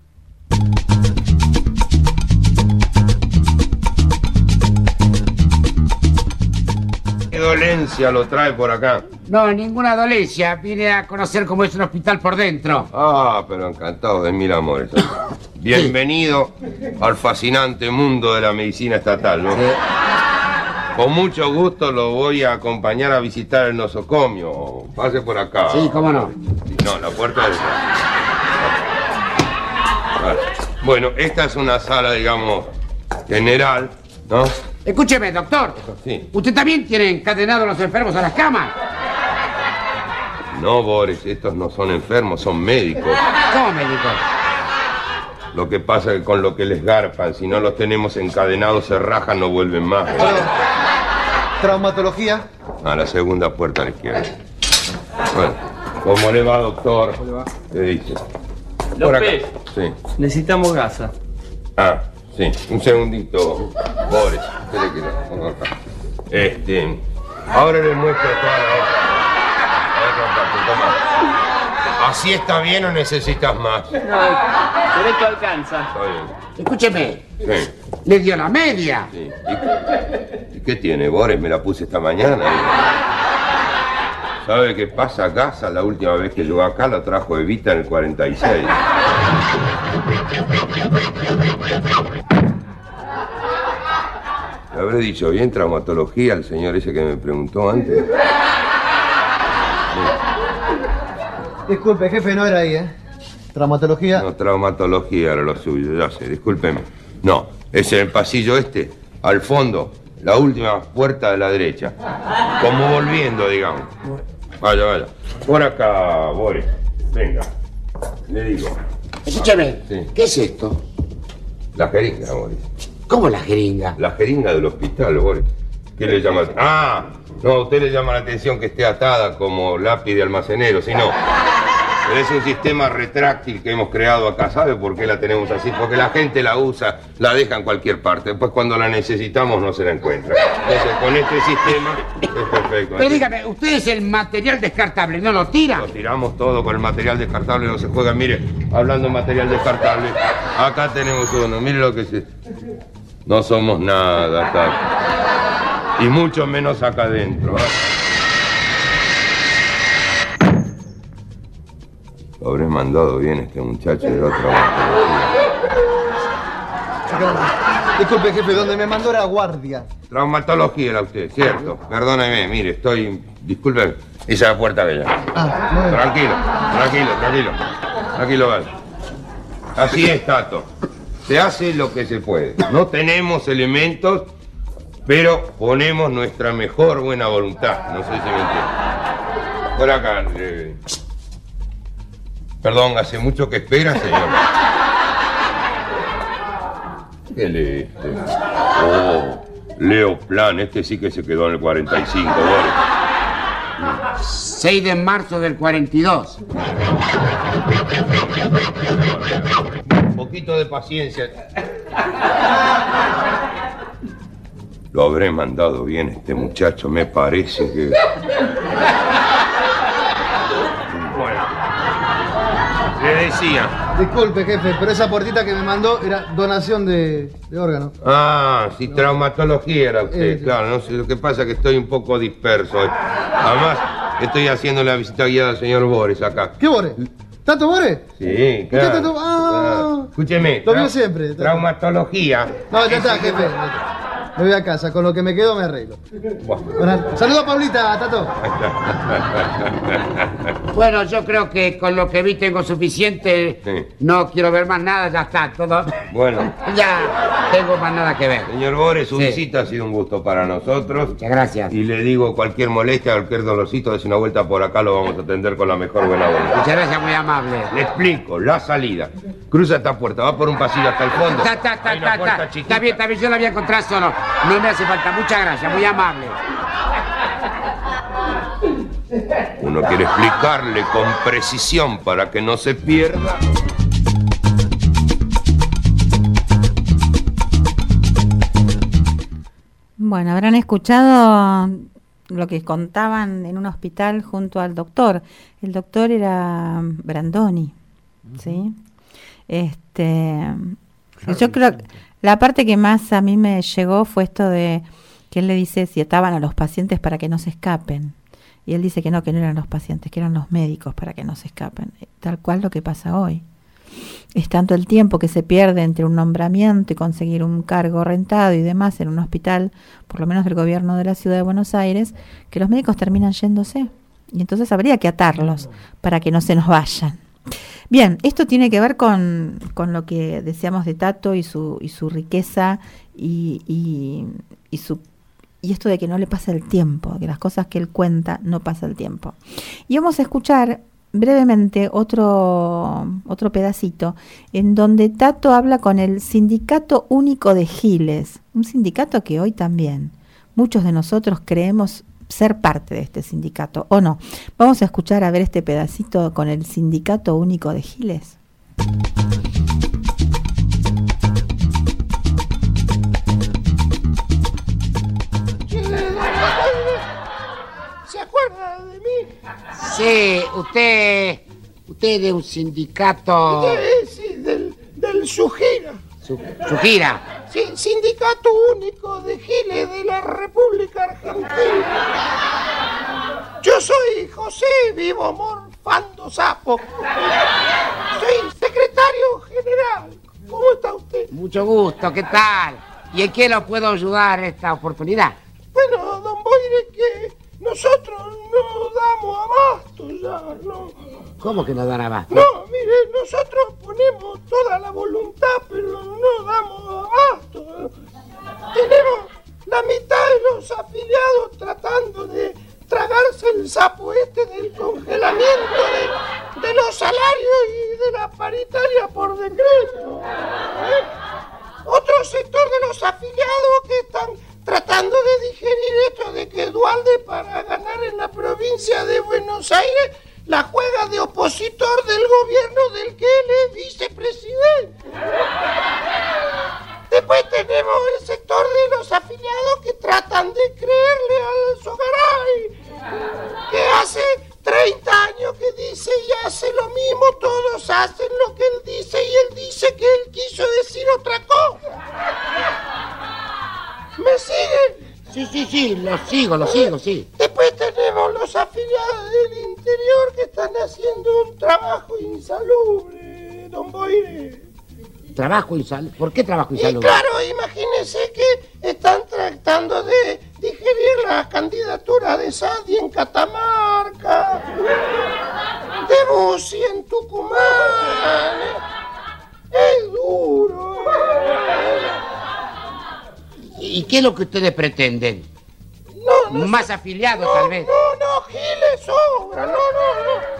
¿Qué dolencia lo trae por acá? No, ninguna dolencia. Vine a conocer cómo es un hospital por dentro. Ah, pero encantado de mil amores. *laughs* Bienvenido al fascinante mundo de la medicina estatal, ¿no? Con mucho gusto lo voy a acompañar a visitar el nosocomio. Pase por acá. Sí, cómo no. No, la puerta es... Vale. Bueno, esta es una sala, digamos, general, ¿no? Escúcheme, doctor. Sí. ¿Usted también tiene encadenados a los enfermos a las camas? No, Boris, estos no son enfermos, son médicos. ¿Cómo, médico? Lo que pasa es que con lo que les garpan, si no los tenemos encadenados, se rajan, no vuelven más. Traumatología. A la segunda puerta a la izquierda. Bueno, ¿cómo le va, doctor? ¿Qué dice? Por acá. López. Sí. Necesitamos gasa. Ah, sí. Un segundito, Boris. Este. Ahora le muestro toda la otra. La otra parte, toma. ¿Así está bien o necesitas más? No, por esto alcanza. Está bien. Escúcheme. Sí. Le dio la media. sí. ¿Y, ¿Y qué tiene, Boris? Me la puse esta mañana. ¿Sabe qué pasa? Gasa, la última vez que llegó acá, la trajo Evita en el 46. Le habré dicho bien traumatología al señor ese que me preguntó antes. Disculpe, jefe, no era ahí, ¿eh? Traumatología. No, traumatología era lo suyo, ya sé, discúlpeme. No, es en el pasillo este, al fondo, la última puerta de la derecha. Como volviendo, digamos. Vaya, vaya. Por acá, Boris. Venga. Le digo. Escúcheme. Sí. ¿Qué es esto? La jeringa, Boris. ¿Cómo la jeringa? La jeringa del hospital, Boris. ¿Qué le llama? Ah, no, a usted le llama la atención que esté atada como lápiz de almacenero, si no. Pero es un sistema retráctil que hemos creado acá. ¿Sabe por qué la tenemos así? Porque la gente la usa, la deja en cualquier parte. Después cuando la necesitamos no se la encuentra. Entonces con este sistema es perfecto. Pero dígame, usted es el material descartable, ¿no lo tira? Lo tiramos todo con el material descartable, no se juega. Mire, hablando de material descartable, acá tenemos uno. Mire lo que se... No somos nada. Y mucho menos acá adentro. ¿eh? Lo habré mandado bien este muchacho de la otra Disculpe, jefe, donde me mandó era guardia. Traumatología era usted, cierto. Perdóneme, mire, estoy... Disculpe, esa es la puerta bella. Ah, bien. Tranquilo, tranquilo, tranquilo. Tranquilo, vaya. Así es, Tato. Se hace lo que se puede. No tenemos elementos, pero ponemos nuestra mejor buena voluntad. No sé si me entienden. Por acá. eh. Perdón, hace mucho que espera, señor. ¿Qué lee este? Oh, Leo Plan, este sí que se quedó en el 45, Boris. 6 de marzo del 42. Un poquito de paciencia. Lo habré mandado bien este muchacho, me parece que. Bueno. Le decía. Disculpe, jefe, pero esa puertita que me mandó era donación de, de órganos. Ah, si traumatología era usted, Eh, claro, no sé, lo que pasa es que estoy un poco disperso hoy. Además, estoy haciendo la visita guiada al señor Boris acá. ¿Qué Bore? ¿Tato Bore? Sí, claro. Tato? Ah. claro. Escúcheme. Lo vio trau- siempre. Traumatología. No, ya está, jefe. Me voy a casa, con lo que me quedo me arreglo. Bueno, saludo a Paulita, Tato. *laughs* Bueno, yo creo que con lo que vi tengo suficiente. Sí. No quiero ver más nada, ya está todo. Bueno, *laughs* Ya tengo más nada que ver. señor Boris, su Sí. visita ha sido un gusto para nosotros. Muchas gracias. Y le digo, cualquier molestia, cualquier dolorcito, des una vuelta por acá, lo vamos a atender con la mejor buena voluntad. Muchas gracias, muy amable. Le explico, la salida. Cruza esta puerta, va por un pasillo hasta el fondo. Ta, ta, ta, Hay una ta, puerta ta. chiquita. Está bien, está bien, yo la voy a encontrar solo. No me hace falta. Muchas gracias, muy amable. Uno quiere explicarle con precisión para que no se pierda. Bueno, habrán escuchado lo que contaban en un hospital junto al doctor. El doctor era Brandoni, ¿sí? Este, yo creo que la parte que más a mí me llegó fue esto de que él le dice si ataban a los pacientes para que no se escapen. Y él dice que no, que no eran los pacientes, que eran los médicos para que no se escapen. Tal cual lo que pasa hoy. Es tanto el tiempo que se pierde entre un nombramiento y conseguir un cargo rentado y demás en un hospital, por lo menos del gobierno de la ciudad de Buenos Aires, que los médicos terminan yéndose. Y entonces habría que atarlos para que no se nos vayan. Bien, esto tiene que ver con, con lo que decíamos de Tato y su, y su riqueza y, y, y su y esto de que no le pasa el tiempo, que las cosas que él cuenta no pasa el tiempo. Y vamos a escuchar brevemente otro, otro pedacito en donde Tato habla con el Sindicato Único de Giles, un sindicato que hoy también muchos de nosotros creemos ser parte de este sindicato, ¿o no? Vamos a escuchar a ver este pedacito con el Sindicato Único de Giles. ¿Se acuerda de mí? Sí, usted. Usted es de un sindicato. Sí, sí, del, del Sujira. Su, su gira. Sí, Sindicato Único de Giles de la República Argentina. Yo soy José Vivo Morfando Sapo. Soy secretario general. ¿Cómo está usted? Mucho gusto, ¿qué tal? ¿Y en qué lo puedo ayudar esta oportunidad? Bueno, don Boire, que nosotros no damos abasto ya, ¿no? ¿Cómo que no dan abasto? No, mire, nosotros ponemos toda la voluntad, pero no damos abasto. Tenemos la mitad de los afiliados tratando de tragarse el sapo este del congelamiento de, los salarios y de la paritaria por decreto. ¿eh? Otro sector de los afiliados que están tratando de digerir esto de que Dualde para ganar en la provincia de Buenos Aires la juega de opositor del gobierno del que él es vicepresidente. Después tenemos el sector de los afiliados que tratan de creerle al Sogaray, que hace 30 años que dice y hace lo mismo, todos hacen lo que él dice y él dice que él quiso decir otra cosa. ¿Me sigue? Sí, sí, sí, lo sigo, lo sigo, sí. Después tenemos los afiliados del interior que están haciendo un trabajo insalubre, don Boire. Trabajo insalubre. ¿Por qué trabajo Y insalubre? claro, imagínense que están tratando de digerir la candidatura de Sadi en Catamarca, de Bussi en qué es lo que ustedes pretenden? No, no. Más afiliados, tal vez. No, no, Giles sobra, no, no, no.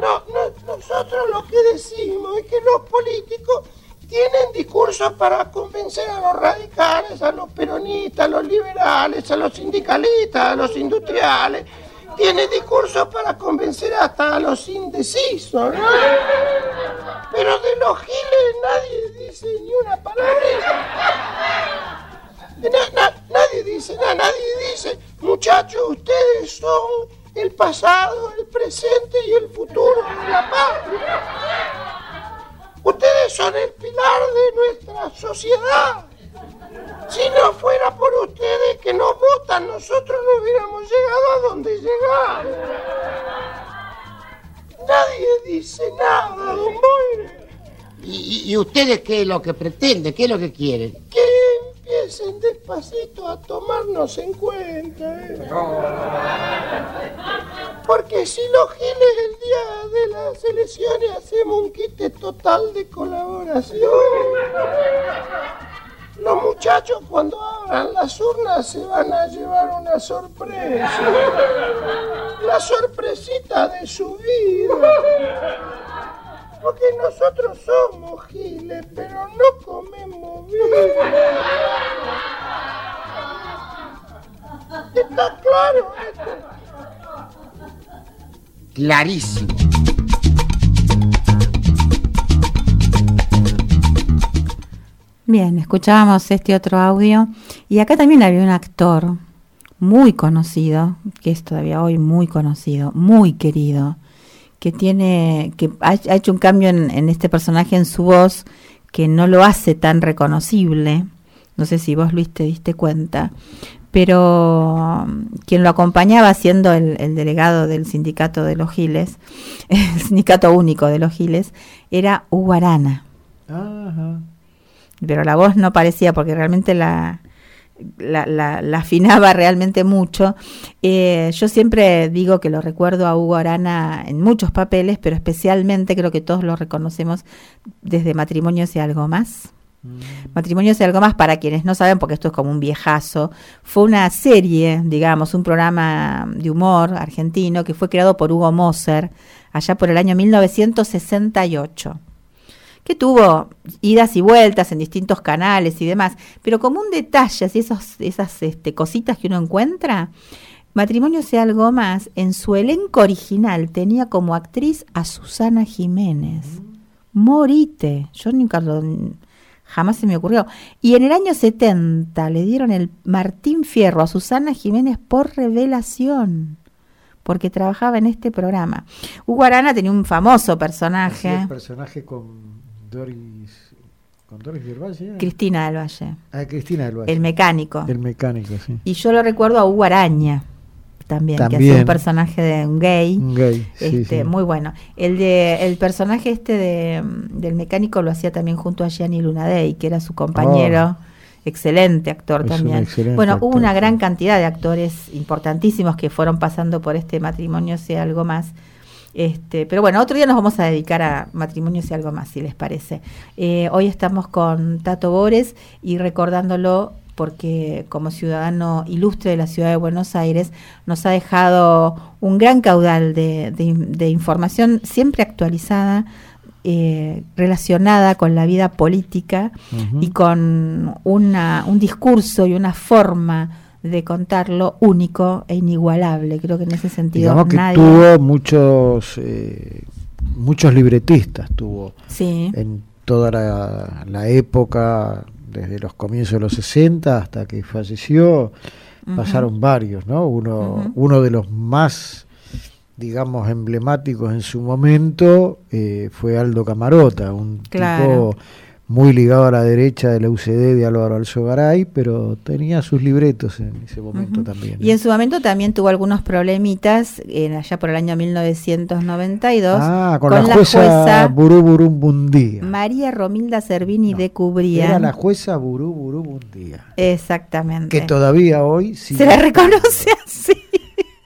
No, no, nosotros lo que decimos es que los políticos tienen discursos para convencer a los radicales, a los peronistas, a los liberales, a los sindicalistas, a los industriales. Tiene discursos para convencer hasta a los indecisos, ¿no? Pero de los giles nadie dice ni una palabra. Na- na- nadie dice nada, nadie dice, muchachos, ustedes son el pasado, el presente y el futuro de la patria. Ustedes son el pilar de nuestra sociedad. Si no fuera por ustedes que nos votan, nosotros no hubiéramos llegado a donde llegamos. Nadie dice nada, don Moire. ¿Y, y- y ustedes qué es lo que pretenden? ¿Qué es lo que quieren? Que empiecen despacito a tomarnos en cuenta. ¿eh? Porque si los giles el día de las elecciones hacemos un quite total de colaboración, los muchachos cuando abran las urnas se van a llevar una sorpresa. La sorpresita de su vida. Porque nosotros somos giles, pero no comemos bien. Clarísimo. Bien, escuchábamos este otro audio y acá también había un actor muy conocido, que es todavía hoy muy conocido, muy querido, que tiene, que ha, hecho un cambio en, en este personaje en su voz que no lo hace tan reconocible. No sé si vos Luis te diste cuenta, pero um, quien lo acompañaba siendo el, el delegado del sindicato de los Giles, *laughs* el sindicato único de los Giles, era Hugo Arana Ajá. pero la voz no parecía porque realmente la, la, la- la afinaba *laughs* realmente mucho. Eh, yo siempre digo que lo recuerdo a Hugo Arana en muchos papeles, pero especialmente creo que todos lo reconocemos desde Matrimonios y algo más. Matrimonios y algo más, para quienes no saben, porque esto es como un viejazo, fue una serie, digamos, un programa de humor argentino que fue creado por Hugo Moser allá por el año 1968 que tuvo idas y vueltas en distintos canales y demás, pero como un detalle, así esos, esas este, cositas que uno encuentra, Matrimonio sea algo más, en su elenco original tenía como actriz a Susana Jiménez. Morite, yo nunca lo, jamás se me ocurrió. Y en el año 70 le dieron el Martín Fierro a Susana Jiménez por revelación, porque trabajaba en este programa. Hugo Arana tenía un famoso personaje. Personaje con Doris. ¿Con Doris del Valle? Cristina del Valle. Ah, Cristina del Valle. El mecánico. El mecánico, sí. Y yo lo recuerdo a Hugo Araña también, que hacía También. un personaje de un gay. Un gay, este, sí. Muy bueno. El de el personaje este de, del mecánico lo hacía también junto a Gianni Lunadei, que era su compañero. Excelente actor Oh. Es un también. excelente Bueno, hubo actor, una gran cantidad de actores importantísimos que fueron pasando por este matrimonio, sea algo más. Este, pero bueno, otro día nos vamos a dedicar a matrimonios y algo más, si les parece. Eh, hoy estamos con Tato Bores y recordándolo porque como ciudadano ilustre de la ciudad de Buenos Aires nos ha dejado un gran caudal de, de- de información siempre actualizada, eh, relacionada con la vida política y con una, un discurso y una forma de contarlo único e inigualable. Creo que en ese sentido Digamos que nadie... tuvo muchos eh, muchos libretistas, tuvo Sí. en toda la, la época, desde los comienzos de los 60 hasta que falleció, pasaron varios, ¿no? Uno, uno de los más, digamos, emblemáticos en su momento eh, fue Aldo Camarota, un Claro. tipo muy ligado a la derecha de la UCD de Álvaro Alzogaray, pero tenía sus libretos en ese momento también. Y en su momento también tuvo algunos problemitas, en, allá por el año 1992, Ah, con, la, jueza, Burú Burú Bundía. María Romilda Cervini de Cubría. Era la jueza Burú Burú Bundía. Exactamente. Que todavía hoy sigue, Se la reconoce así.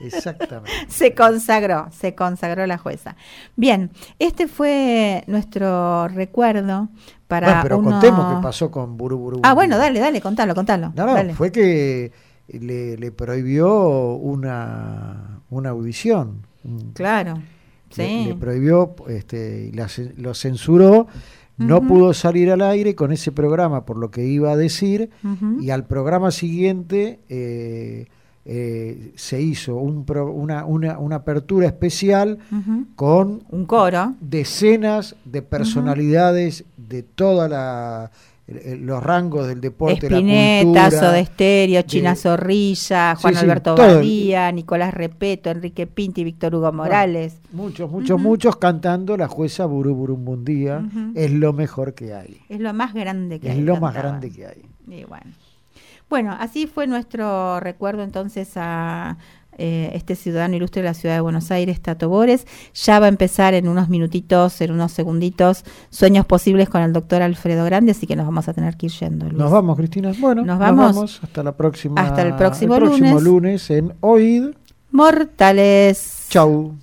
Exactamente. *laughs* se consagró, se consagró la jueza. Bien, este fue nuestro recuerdo para Bueno, pero uno- contemos qué pasó con Buru Buru. Ah, bueno, dale, dale, contalo, contalo. No, no, dale. fue que le, le prohibió una, una audición. Claro, le, sí. le prohibió, este, y la lo censuró, no pudo salir al aire con ese programa por lo que iba a decir, y al programa siguiente eh, eh, se hizo un pro- una, una, una apertura especial con Un coro. decenas de personalidades de toda la eh, los rangos del deporte, la Espineta, cultura, Estéreo, de- China Zorrilla, Juan sí, Alberto. Badía, Nicolás Repeto, Enrique Pinti, Víctor Hugo Morales. muchos, muchos, muchos cantando la jueza Buru Burumbundía es lo mejor que hay. Es lo más grande que Es hay, lo más grande que hay. Y bueno. Bueno, así fue nuestro recuerdo entonces a eh, este ciudadano ilustre de la ciudad de Buenos Aires, Tato Bores. Ya va a empezar en unos minutitos, en unos segunditos, Sueños Posibles con el doctor Alfredo Grande, así que nos vamos a tener que ir yendo. Luis. Nos vamos, Cristina. Bueno, Nos nos vamos. vamos, hasta la próxima. Hasta el próximo próximo lunes. lunes en Oíd. Mortales. Chau.